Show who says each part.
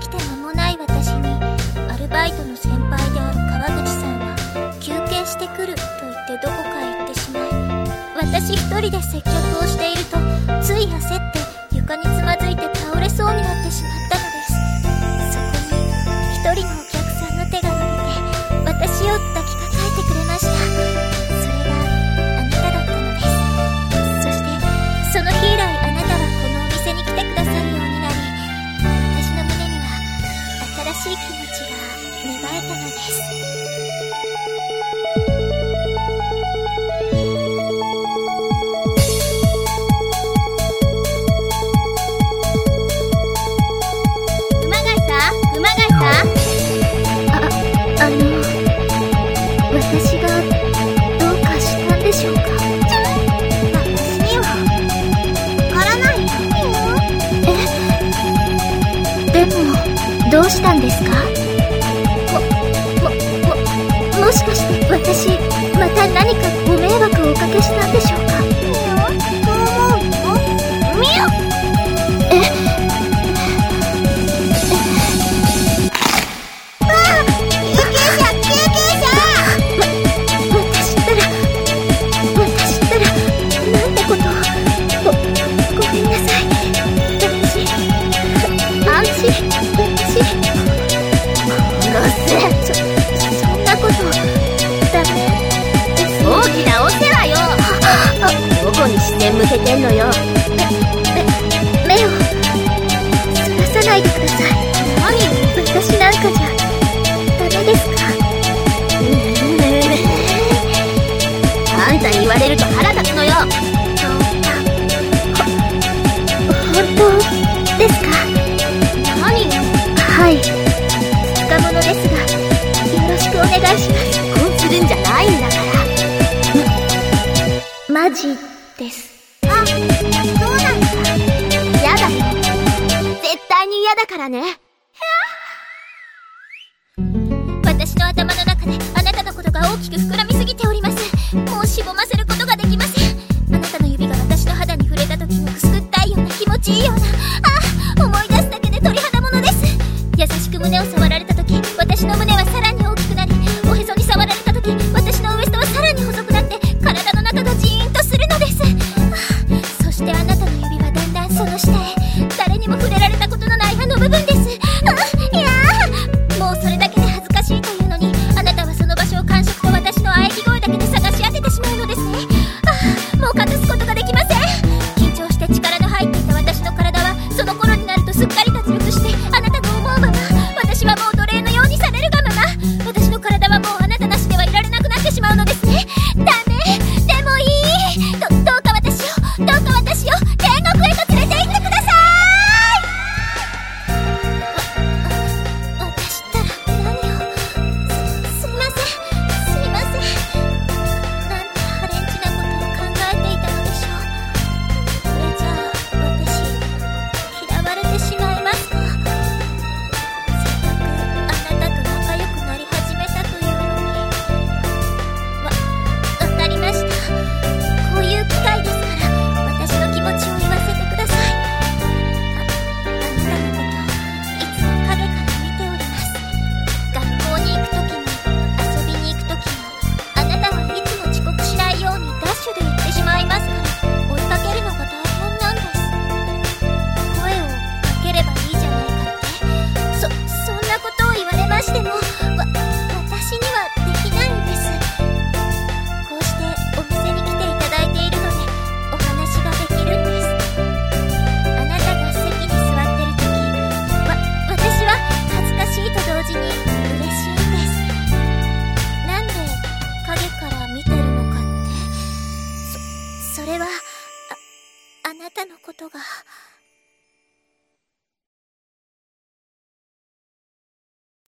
Speaker 1: 来て間もない私にアルバイトの先輩である川口さんは休憩してくると言ってどこかへ行ってしまい私一人で接客をしているとつい焦ってしい気持ちが芽生えたのです。
Speaker 2: 熊谷さん熊谷さん。
Speaker 1: あの私がどうかしたんでしょうか？
Speaker 2: 私にはわからないよ。
Speaker 1: えでもどうしたんですか？ももももしかして私また何かご迷惑をおかけしたんでしょう？
Speaker 2: こに視線向けてんのよ。
Speaker 1: 目をそらさないでください。
Speaker 2: 何？
Speaker 1: 私なんかじゃダメですか？
Speaker 2: あんたに言われると腹立つのよ。
Speaker 1: 本当ですか？
Speaker 2: 何？
Speaker 1: はい。二日物ですがよろしくお願いします。
Speaker 2: こうするんじゃないんだか
Speaker 1: ら。マジです
Speaker 2: やだ？絶対に嫌だからね。
Speaker 1: 私の頭の中であなたのことが大きく膨らみすぎております。もうしぼませることそれはああなたのことが。